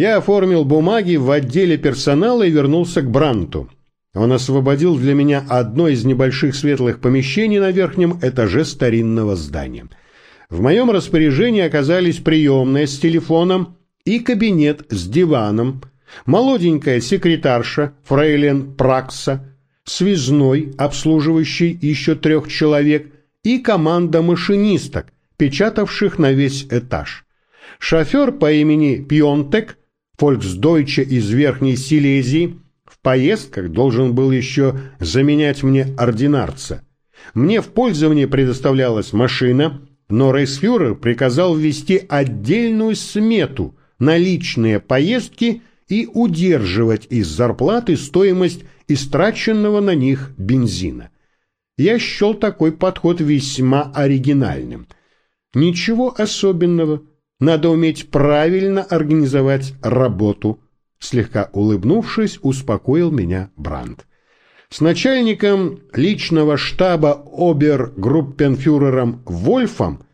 Я оформил бумаги в отделе персонала и вернулся к Бранту. Он освободил для меня одно из небольших светлых помещений на верхнем этаже старинного здания. В моем распоряжении оказались приемная с телефоном и кабинет с диваном, молоденькая секретарша Фрейлен Пракса, связной, обслуживающий еще трех человек, и команда машинисток, печатавших на весь этаж. Шофер по имени Пьонтек, Фольксдойче из Верхней Силезии, в поездках должен был еще заменять мне ординарца. Мне в пользование предоставлялась машина, но рейсфюрер приказал ввести отдельную смету на личные поездки и удерживать из зарплаты стоимость истраченного на них бензина. Я счел такой подход весьма оригинальным. Ничего особенного, надо уметь правильно организовать работу. Слегка улыбнувшись, успокоил меня Бранд. С начальником личного штаба обергруппенфюрером Вольфом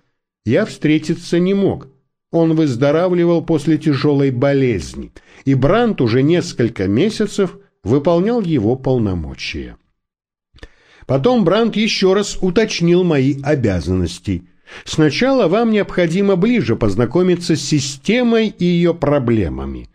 я встретиться не мог. Он выздоравливал после тяжелой болезни, и Бранд уже несколько месяцев выполнял его полномочия. Потом Бранд еще раз уточнил мои обязанности. Сначала вам необходимо ближе познакомиться с системой и ее проблемами.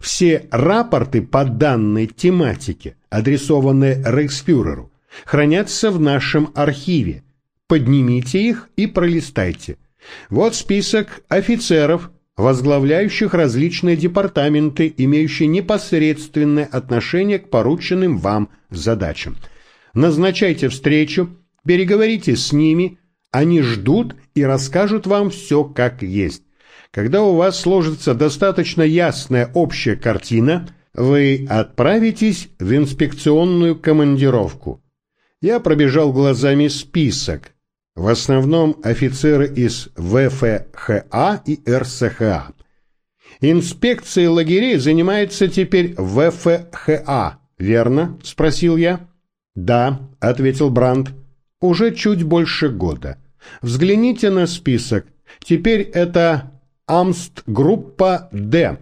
Все рапорты по данной тематике, адресованные Рейхсфюреру, хранятся в нашем архиве. Поднимите их и пролистайте. Вот список офицеров, возглавляющих различные департаменты, имеющие непосредственное отношение к порученным вам задачам. Назначайте встречу, переговорите с ними, они ждут и расскажут вам все как есть. Когда у вас сложится достаточно ясная общая картина, вы отправитесь в инспекционную командировку. Я пробежал глазами список, в основном офицеры из ВФХА и РСХА. Инспекцией лагерей занимается теперь ВФХА, верно? Спросил я. Да, ответил Бранд. Уже чуть больше года. Взгляните на список. Теперь это Амст-группа Д.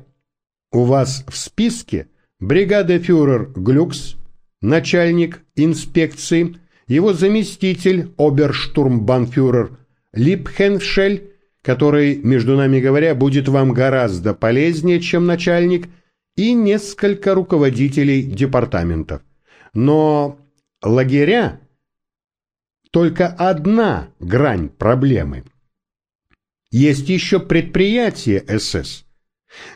У вас в списке бригада-фюрер Глюкс, начальник инспекции, его заместитель, оберштурмбанфюрер Липхеншель, который, между нами говоря, будет вам гораздо полезнее, чем начальник, и несколько руководителей департаментов. Но лагеря – только одна грань проблемы. Есть еще предприятие СС.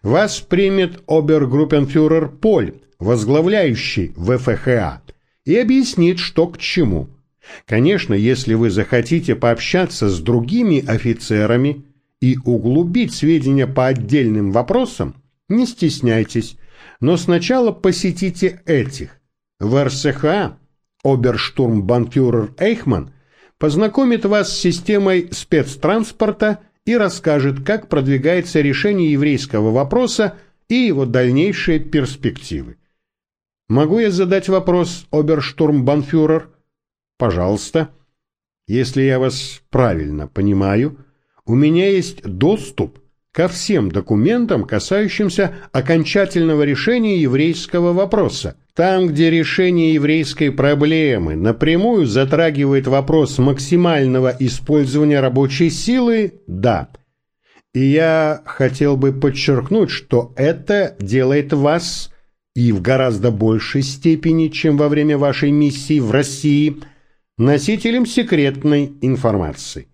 Вас примет обергруппенфюрер Поль, возглавляющий ВФХА и объяснит, что к чему. Конечно, если вы захотите пообщаться с другими офицерами и углубить сведения по отдельным вопросам, не стесняйтесь, но сначала посетите этих. В РСХА оберштурмбанфюрер Эйхман познакомит вас с системой спецтранспорта и расскажет, как продвигается решение еврейского вопроса и его дальнейшие перспективы. Могу я задать вопрос, оберштурмбанфюрер? Пожалуйста. Если я вас правильно понимаю, у меня есть доступ ко всем документам, касающимся окончательного решения еврейского вопроса. Там, где решение еврейской проблемы напрямую затрагивает вопрос максимального использования рабочей силы, да. И я хотел бы подчеркнуть, что это делает вас и в гораздо большей степени, чем во время вашей миссии в России, носителем секретной информации.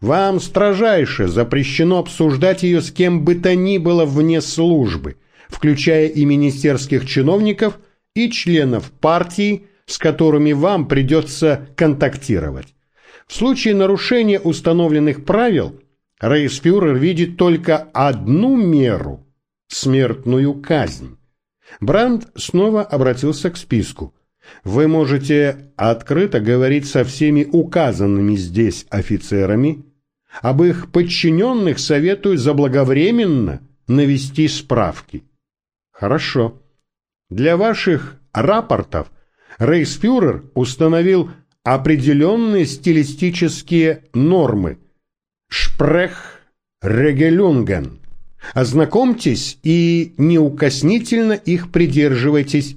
Вам строжайше запрещено обсуждать ее с кем бы то ни было вне службы, включая и министерских чиновников, и членов партии, с которыми вам придется контактировать. В случае нарушения установленных правил рейхсфюрер видит только одну меру – смертную казнь. Бранд снова обратился к списку. Вы можете открыто говорить со всеми указанными здесь офицерами. Об их подчиненных советую заблаговременно навести справки. Хорошо. Для ваших рапортов рейхсфюрер установил определенные стилистические нормы. Шпрех Регелюнген. Ознакомьтесь и неукоснительно их придерживайтесь.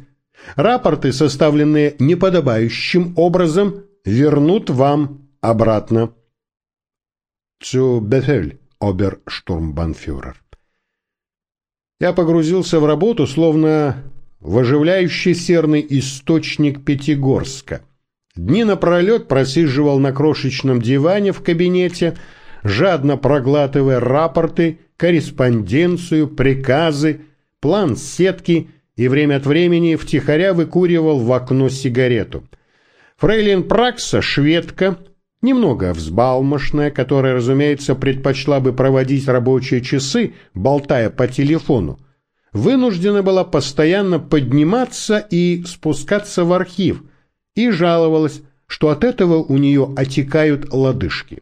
Рапорты, составленные неподобающим образом, вернут вам обратно. Zu Befehl, оберштурмбанфюрер. Я погрузился в работу, словно в оживляющий серный источник Пятигорска. Дни напролет просиживал на крошечном диване в кабинете, жадно проглатывая рапорты, корреспонденцию, приказы, план сетки и время от времени втихаря выкуривал в окно сигарету. Фрейлин Пракса, шведка, немного взбалмошная, которая, разумеется, предпочла бы проводить рабочие часы, болтая по телефону, вынуждена была постоянно подниматься и спускаться в архив и жаловалась, что от этого у нее отекают лодыжки.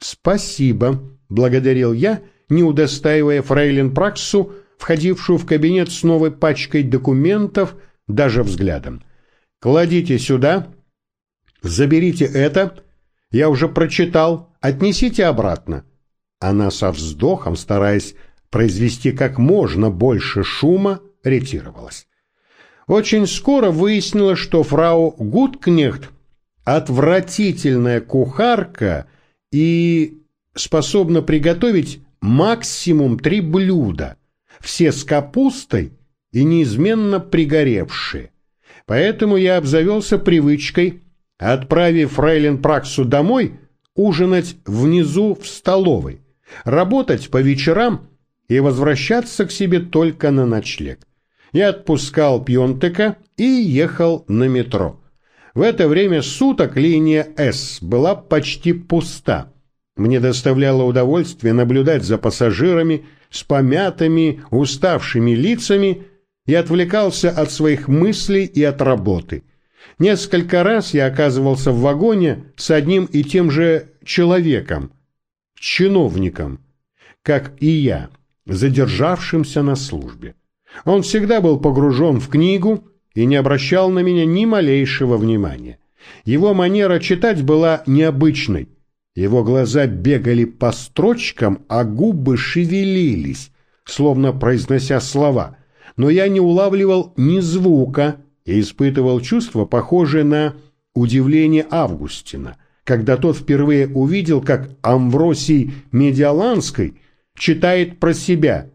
«Спасибо», — благодарил я, не удостаивая фрейлин Праксу, входившую в кабинет с новой пачкой документов, даже взглядом. «Кладите сюда, заберите это», — я уже прочитал, отнесите обратно. Она со вздохом, стараясь произвести как можно больше шума, ретировалась. Очень скоро выяснилось, что фрау Гудкнехт отвратительная кухарка и способна приготовить максимум три блюда, все с капустой и неизменно пригоревшие. Поэтому я обзавелся привычкой отправив Фрейлин Праксу домой, ужинать внизу в столовой, работать по вечерам и возвращаться к себе только на ночлег. Я отпускал Пьонтека и ехал на метро. В это время суток линия «С» была почти пуста. Мне доставляло удовольствие наблюдать за пассажирами с помятыми, уставшими лицами и отвлекался от своих мыслей и от работы – Несколько раз я оказывался в вагоне с одним и тем же человеком, чиновником, как и я, задержавшимся на службе. Он всегда был погружен в книгу и не обращал на меня ни малейшего внимания. Его манера читать была необычной. Его глаза бегали по строчкам, а губы шевелились, словно произнося слова, но я не улавливал ни звука, и испытывал чувство, похожее на удивление Августина, когда тот впервые увидел, как Амвросий Медиаланский читает про себя.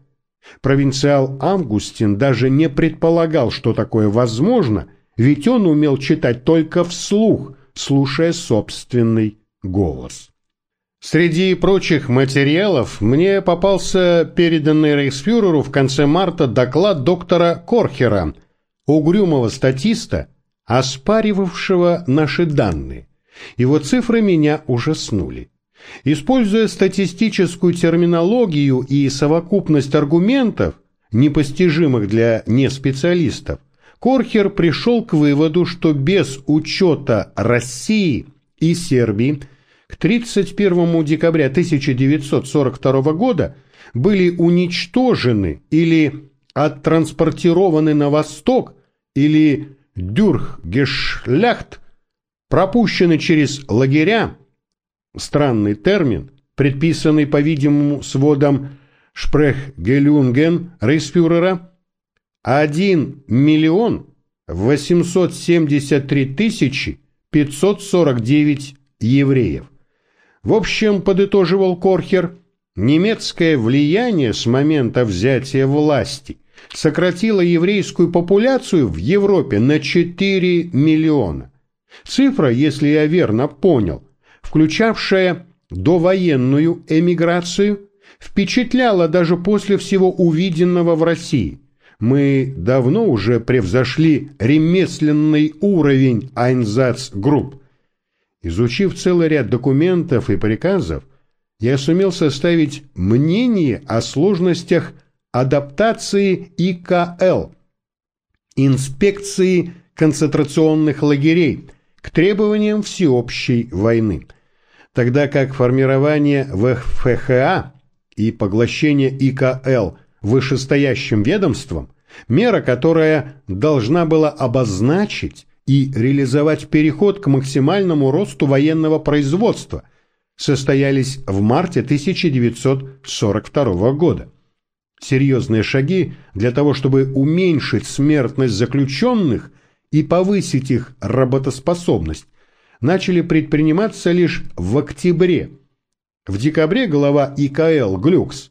Провинциал Августин даже не предполагал, что такое возможно, ведь он умел читать только вслух, слушая собственный голос. Среди прочих материалов мне попался переданный рейхсфюреру в конце марта доклад доктора Корхера – угрюмого статиста, оспаривавшего наши данные. Его цифры меня ужаснули. Используя статистическую терминологию и совокупность аргументов, непостижимых для неспециалистов, Корхер пришел к выводу, что без учета России и Сербии. К 31 декабря 1942 года были уничтожены или оттранспортированы на восток или дюрхгешляхт, пропущены через лагеря, странный термин, предписанный, по-видимому, сводом Шпрехгелюнген Рейсфюрера, 1 миллион 873 тысячи 549 евреев. В общем, подытоживал Корхер, немецкое влияние с момента взятия власти – сократила еврейскую популяцию в Европе на 4 миллиона. Цифра, если я верно понял, включавшая довоенную эмиграцию, впечатляла даже после всего увиденного в России. Мы давно уже превзошли ремесленный уровень Айнзац-групп. Изучив целый ряд документов и приказов, я сумел составить мнение о сложностях адаптации ИКЛ, инспекции концентрационных лагерей к требованиям всеобщей войны, тогда как формирование ВФХА и поглощение ИКЛ вышестоящим ведомством – мера, которая должна была обозначить и реализовать переход к максимальному росту военного производства, состоялись в марте 1942 года. Серьезные шаги для того, чтобы уменьшить смертность заключенных и повысить их работоспособность, начали предприниматься лишь в октябре. В декабре глава ИКЛ Глюкс,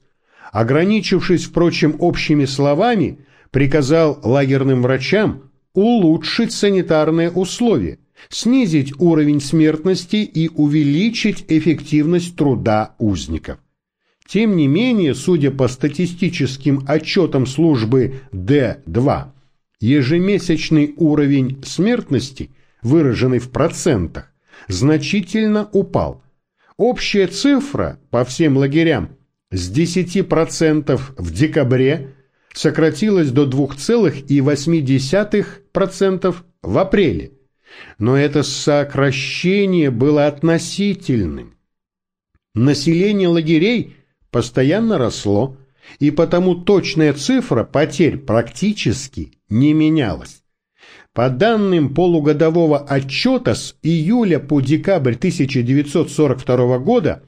ограничившись, впрочем, общими словами, приказал лагерным врачам улучшить санитарные условия, снизить уровень смертности и увеличить эффективность труда узников. Тем не менее, судя по статистическим отчетам службы Д2, ежемесячный уровень смертности, выраженный в процентах, значительно упал. Общая цифра по всем лагерям с 10% в декабре сократилась до 2,8% в апреле. Но это сокращение было относительным. Население лагерей постоянно росло, и потому точная цифра потерь практически не менялась. По данным полугодового отчета с июля по декабрь 1942 года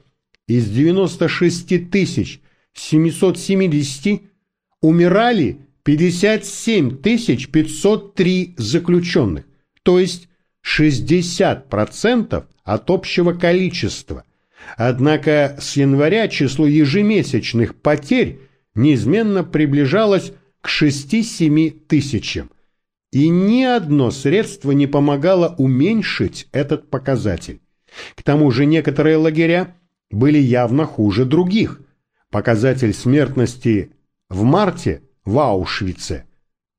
из 96 770 умирали 57 503 заключенных, то есть 60% от общего количества. Однако с января число ежемесячных потерь неизменно приближалось к 6-7 тысячам. И ни одно средство не помогало уменьшить этот показатель. К тому же некоторые лагеря были явно хуже других. Показатель смертности в марте в Аушвице,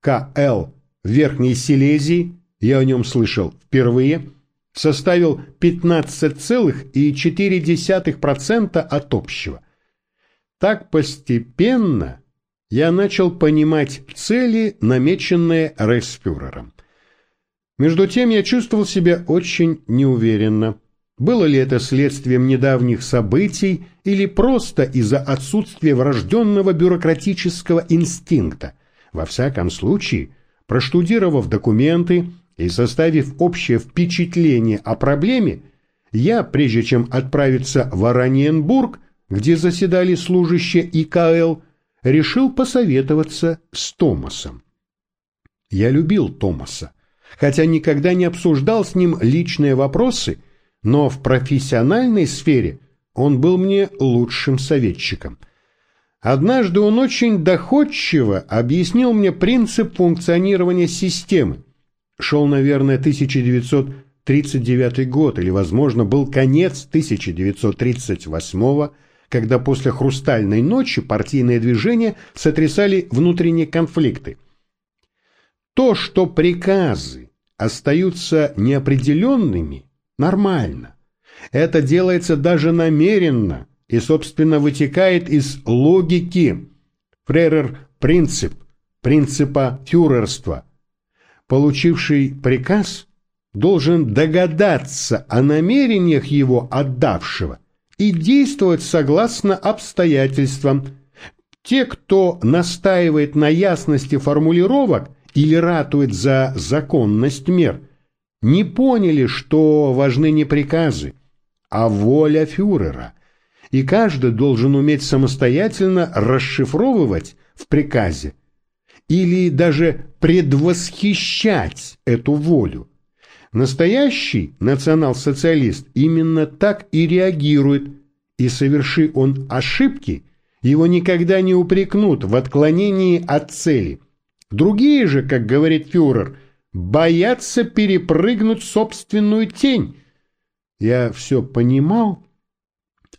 КЛ Верхней Силезии, я о нем слышал впервые, составил 15,4% от общего. Так постепенно я начал понимать цели, намеченные Рейхсфюрером. Между тем я чувствовал себя очень неуверенно. Было ли это следствием недавних событий или просто из-за отсутствия врожденного бюрократического инстинкта? Во всяком случае, проштудировав документы и составив общее впечатление о проблеме, я, прежде чем отправиться в Ораниенбург, где заседали служащие ИКЛ, решил посоветоваться с Томасом. Я любил Томаса, хотя никогда не обсуждал с ним личные вопросы, но в профессиональной сфере он был мне лучшим советчиком. Однажды он очень доходчиво объяснил мне принцип функционирования системы. Шел, наверное, 1939 год, или, возможно, был конец 1938 года, когда после «Хрустальной ночи» партийные движения сотрясали внутренние конфликты. То, что приказы остаются неопределенными, нормально. Это делается даже намеренно и, собственно, вытекает из логики Фререр-принцип, принципа фюрерства. Получивший приказ должен догадаться о намерениях его отдавшего – и действовать согласно обстоятельствам. Те, кто настаивает на ясности формулировок или ратует за законность мер, не поняли, что важны не приказы, а воля фюрера, и каждый должен уметь самостоятельно расшифровывать в приказе или даже предвосхищать эту волю. Настоящий национал-социалист именно так и реагирует, и соверши он ошибки, его никогда не упрекнут в отклонении от цели. Другие же, как говорит фюрер, боятся перепрыгнуть собственную тень. Я все понимал,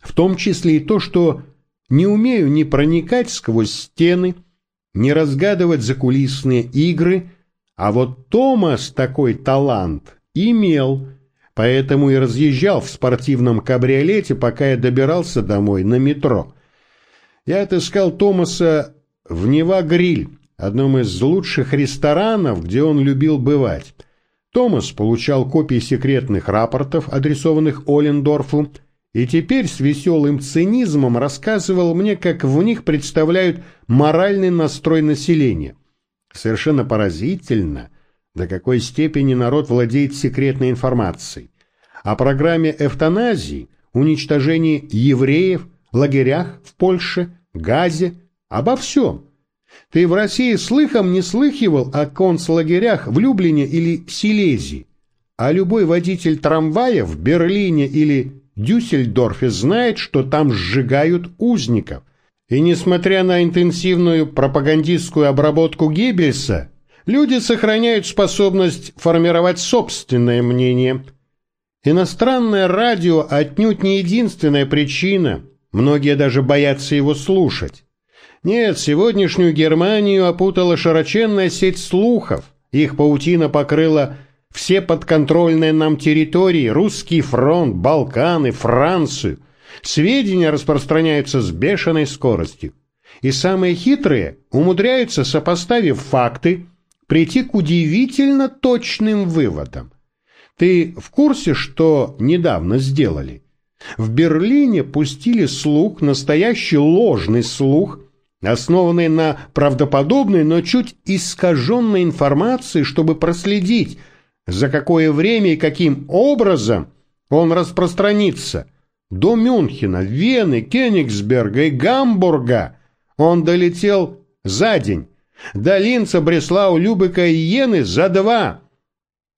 в том числе и то, что не умею ни проникать сквозь стены, ни разгадывать закулисные игры, а вот Томас такой талант Имел, поэтому и разъезжал в спортивном кабриолете, пока я добирался домой на метро. Я отыскал Томаса в Нева-Гриль, одном из лучших ресторанов, где он любил бывать. Томас получал копии секретных рапортов, адресованных Олендорфу, и теперь с веселым цинизмом рассказывал мне, как в них представляют моральный настрой населения. Совершенно поразительно – до какой степени народ владеет секретной информацией, о программе эвтаназии, уничтожении евреев, лагерях в Польше, газе, Обо всем. Ты в России слыхом не слыхивал о концлагерях в Люблине или Силезии, а любой водитель трамвая в Берлине или Дюссельдорфе знает, что там сжигают узников. И несмотря на интенсивную пропагандистскую обработку Геббельса, люди сохраняют способность формировать собственное мнение. Иностранное радио отнюдь не единственная причина, многие даже боятся его слушать. Нет, сегодняшнюю Германию опутала широченная сеть слухов, их паутина покрыла все подконтрольные нам территории, русский фронт, Балканы, Францию. Сведения распространяются с бешеной скоростью. И самые хитрые умудряются, сопоставив факты, прийти к удивительно точным выводам. Ты в курсе, что недавно сделали? В Берлине пустили слух, настоящий ложный слух, основанный на правдоподобной, но чуть искаженной информации, чтобы проследить – за какое время и каким образом он распространится. До Мюнхена, Вены, Кенигсберга и Гамбурга он долетел за день, до Линца, Бреслау, Любека и Йены за два.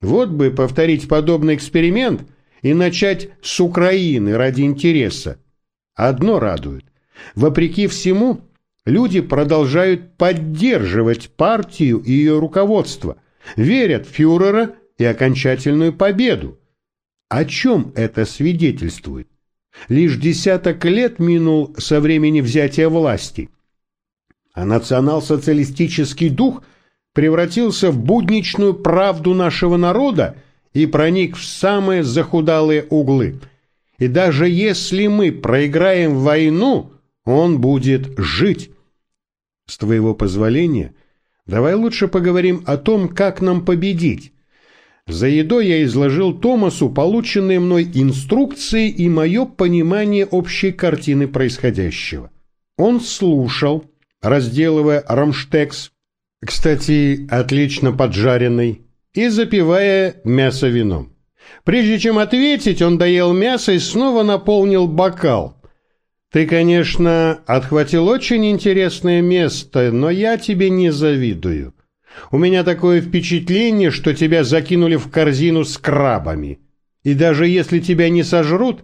Вот бы повторить подобный эксперимент и начать с Украины ради интереса. Одно радует. Вопреки всему, люди продолжают поддерживать партию и ее руководство, верят в фюрера и окончательную победу. О чем это свидетельствует? Лишь десяток лет минул со времени взятия власти, а национал-социалистический дух превратился в будничную правду нашего народа и проник в самые захудалые углы. И даже если мы проиграем войну, он будет жить. С твоего позволения, давай лучше поговорим о том, как нам победить. За едой я изложил Томасу полученные мной инструкции и мое понимание общей картины происходящего. Он слушал, разделывая рамштекс, кстати, отлично поджаренный, и запивая мясо вином. Прежде чем ответить, он доел мясо и снова наполнил бокал. «Ты, конечно, отхватил очень интересное место, но я тебе не завидую. У меня такое впечатление, что тебя закинули в корзину с крабами. И даже если тебя не сожрут,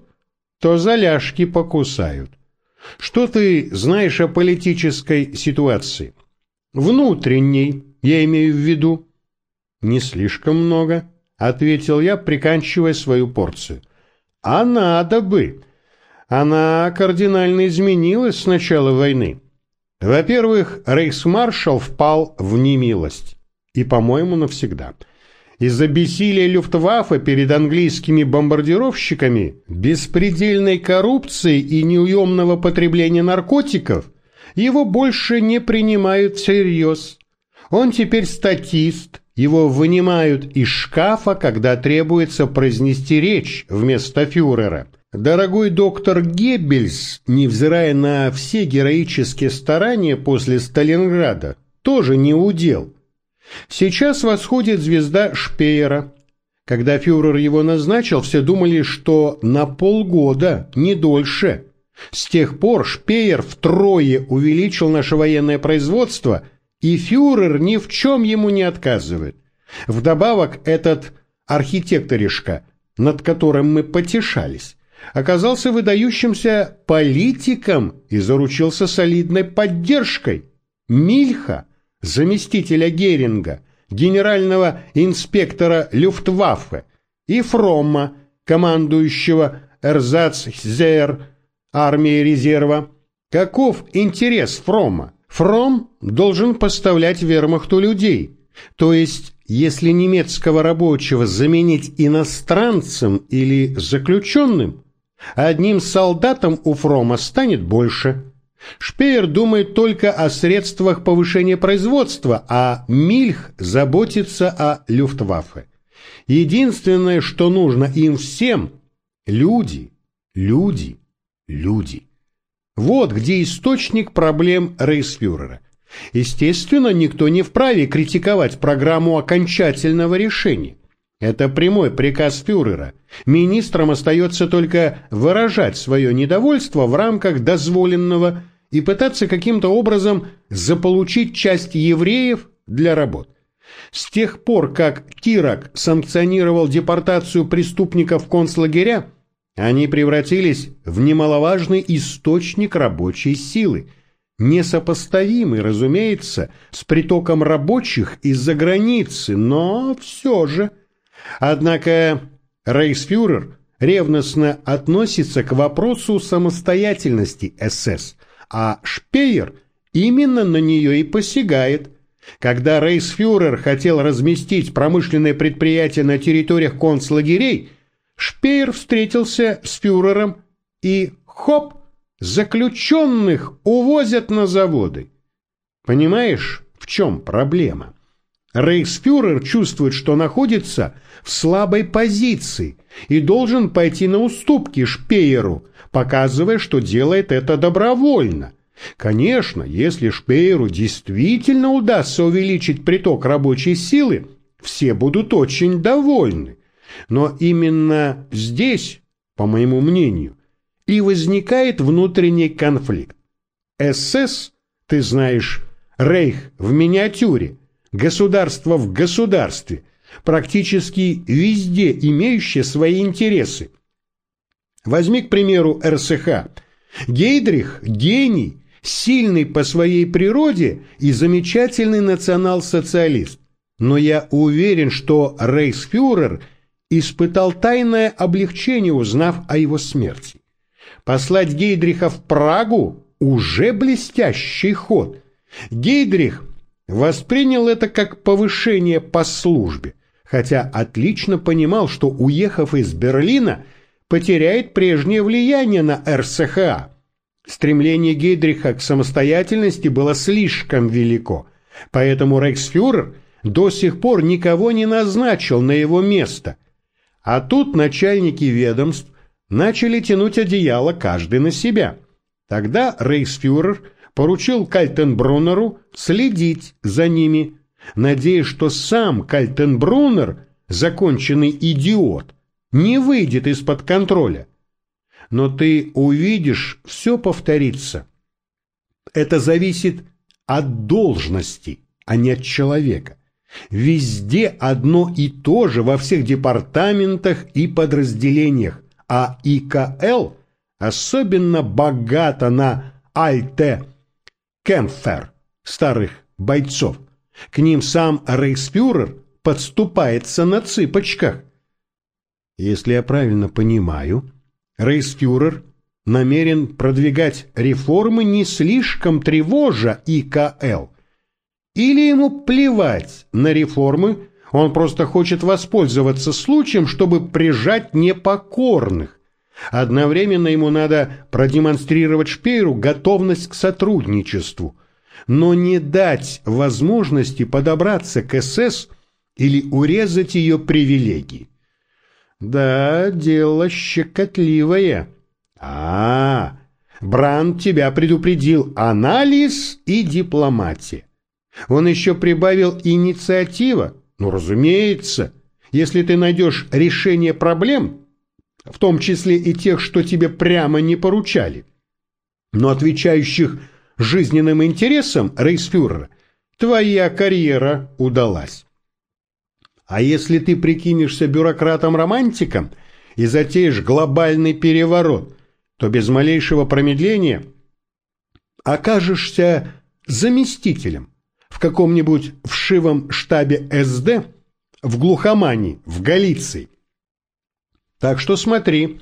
то за ляжки покусают. Что ты знаешь о политической ситуации? Внутренней, я имею в виду. Не слишком много, ответил я, приканчивая свою порцию. А надо бы. Она кардинально изменилась с начала войны. Во-первых, рейхсмаршал впал в немилость. И, по-моему, навсегда. Из-за бессилия Люфтваффе перед английскими бомбардировщиками, беспредельной коррупции и неуемного потребления наркотиков его больше не принимают всерьез. Он теперь статист, его вынимают из шкафа, когда требуется произнести речь вместо фюрера – Дорогой доктор Геббельс, невзирая на все героические старания после Сталинграда, тоже не удел. Сейчас восходит звезда Шпеера. Когда фюрер его назначил, все думали, что на полгода, не дольше. С тех пор Шпеер втрое увеличил наше военное производство, и фюрер ни в чем ему не отказывает. Вдобавок этот архитекторишка, над которым мы потешались, оказался выдающимся политиком и заручился солидной поддержкой. Мильха, заместителя Геринга, генерального инспектора Люфтваффе, и Фромма, командующего Эрзацзер армии резерва. Каков интерес Фромма? Фром должен поставлять вермахту людей, то есть если немецкого рабочего заменить иностранцем или заключенным, Одним солдатом у Фрома станет больше. Шпеер думает только о средствах повышения производства, а Мильх заботится о Люфтваффе. Единственное, что нужно им всем – люди, люди, люди. Вот где источник проблем рейсфюрера. Естественно, никто не вправе критиковать программу окончательного решения. Это прямой приказ фюрера. Министрам остается только выражать свое недовольство в рамках дозволенного и пытаться каким-то образом заполучить часть евреев для работ. С тех пор, как Кирак санкционировал депортацию преступников концлагеря, они превратились в немаловажный источник рабочей силы, несопоставимый, разумеется, с притоком рабочих из-за границы, но все же. Однако рейхсфюрер ревностно относится к вопросу самостоятельности СС, а Шпеер именно на нее и посягает. Когда рейхсфюрер хотел разместить промышленное предприятие на территориях концлагерей, Шпеер встретился с фюрером и, хоп, заключенных увозят на заводы. Понимаешь, в чем проблема? Рейхсфюрер чувствует, что находится в слабой позиции и должен пойти на уступки Шпееру, показывая, что делает это добровольно. Конечно, если Шпееру действительно удастся увеличить приток рабочей силы, все будут очень довольны. Но именно здесь, по моему мнению, и возникает внутренний конфликт. СС, ты знаешь, Рейх в миниатюре, государство в государстве, практически везде имеющее свои интересы. Возьми, к примеру, РСХ. Гейдрих – гений, сильный по своей природе и замечательный национал-социалист. Но я уверен, что рейхсфюрер испытал тайное облегчение, узнав о его смерти. Послать Гейдриха в Прагу – уже блестящий ход. Гейдрих воспринял это как повышение по службе, хотя отлично понимал, что, уехав из Берлина, потеряет прежнее влияние на РСХА. Стремление Гейдриха к самостоятельности было слишком велико, поэтому рейхсфюрер до сих пор никого не назначил на его место. А тут начальники ведомств начали тянуть одеяло каждый на себя. Тогда рейхсфюрер поручил Кальтенбруннеру следить за ними, надеясь, что сам Кальтенбруннер, законченный идиот, не выйдет из-под контроля но ты увидишь, все повторится. Это зависит от должности, а не от человека. Везде одно и то же во всех департаментах и подразделениях, а ИКЛ особенно богато на альте кемфер, старых бойцов. К ним сам рейхсфюрер подступается на цыпочках. Если я правильно понимаю, Рейхсфюрер намерен продвигать реформы не слишком тревожа ИКЛ. Или ему плевать на реформы, он просто хочет воспользоваться случаем, чтобы прижать непокорных. Одновременно ему надо продемонстрировать Шпееру готовность к сотрудничеству, но не дать возможности подобраться к СС или урезать ее привилегии. Да, дело щекотливое. А, Бранд тебя предупредил анализ и дипломатия. Он еще прибавил инициатива. Ну, разумеется, если ты найдешь решение проблем, в том числе и тех, что тебе прямо не поручали, но отвечающих жизненным интересам рейсфюрера, твоя карьера удалась. А если ты прикинешься бюрократом-романтиком и затеешь глобальный переворот, то без малейшего промедления окажешься заместителем в каком-нибудь вшивом штабе СД в глухомании, в Галиции. Так что смотри,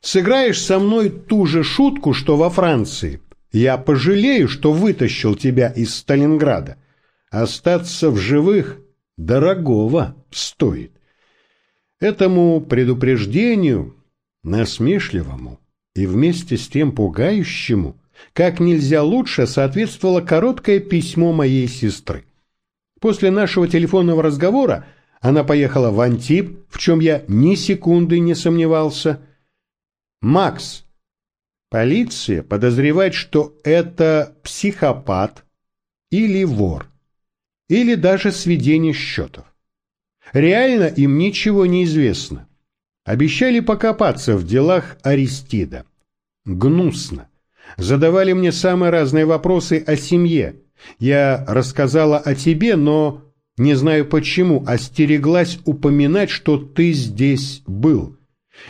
сыграешь со мной ту же шутку, что во Франции. Я пожалею, что вытащил тебя из Сталинграда. Остаться в живых дорогого стоит. Этому предупреждению, насмешливому и вместе с тем пугающему, как нельзя лучше соответствовало короткое письмо моей сестры. После нашего телефонного разговора она поехала в Антип, в чем я ни секунды не сомневался. «Макс, полиция подозревает, что это психопат или вор или даже сведение счетов. Реально им ничего не известно. Обещали покопаться в делах Аристида. Гнусно. Задавали мне самые разные вопросы о семье. Я рассказала о тебе, но, не знаю почему, остереглась упоминать, что ты здесь был.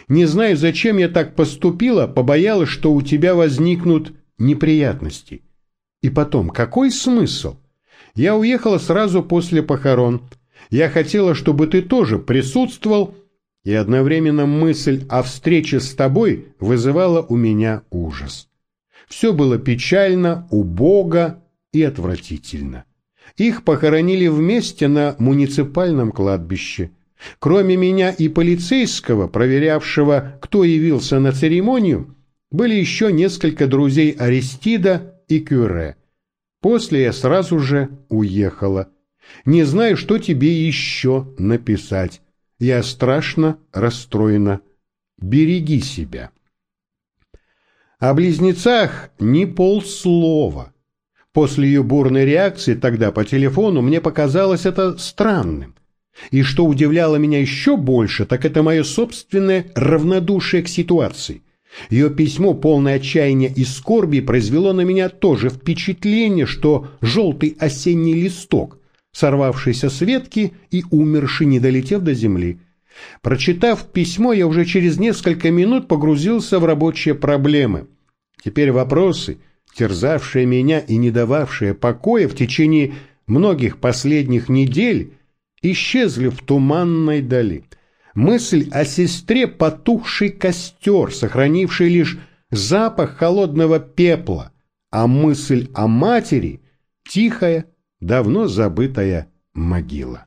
Не знаю, зачем я так поступила, побоялась, что у тебя возникнут неприятности. И потом, какой смысл? Я уехала сразу после похорон. Я хотела, чтобы ты тоже присутствовал, и одновременно мысль о встрече с тобой вызывала у меня ужас. Все было печально, убого и отвратительно. Их похоронили вместе на муниципальном кладбище. Кроме меня и полицейского, проверявшего, кто явился на церемонию, были еще несколько друзей Аристида и Кюре. После я сразу же уехала. Не знаю, что тебе еще написать. Я страшно расстроена. Береги себя. О близнецах ни полслова. После ее бурной реакции тогда по телефону мне показалось это странным. И что удивляло меня еще больше, так это мое собственное равнодушие к ситуации. Ее письмо, полное отчаяния и скорби, произвело на меня тоже впечатление, что желтый осенний листок, сорвавшийся с ветки и умерший, не долетев до земли. Прочитав письмо, я уже через несколько минут погрузился в рабочие проблемы. Теперь вопросы, терзавшие меня и не дававшие покоя в течение многих последних недель, исчезли в туманной дали. Мысль о сестре потухший костер, сохранивший лишь запах холодного пепла, а мысль о матери — тихая, давно забытая могила.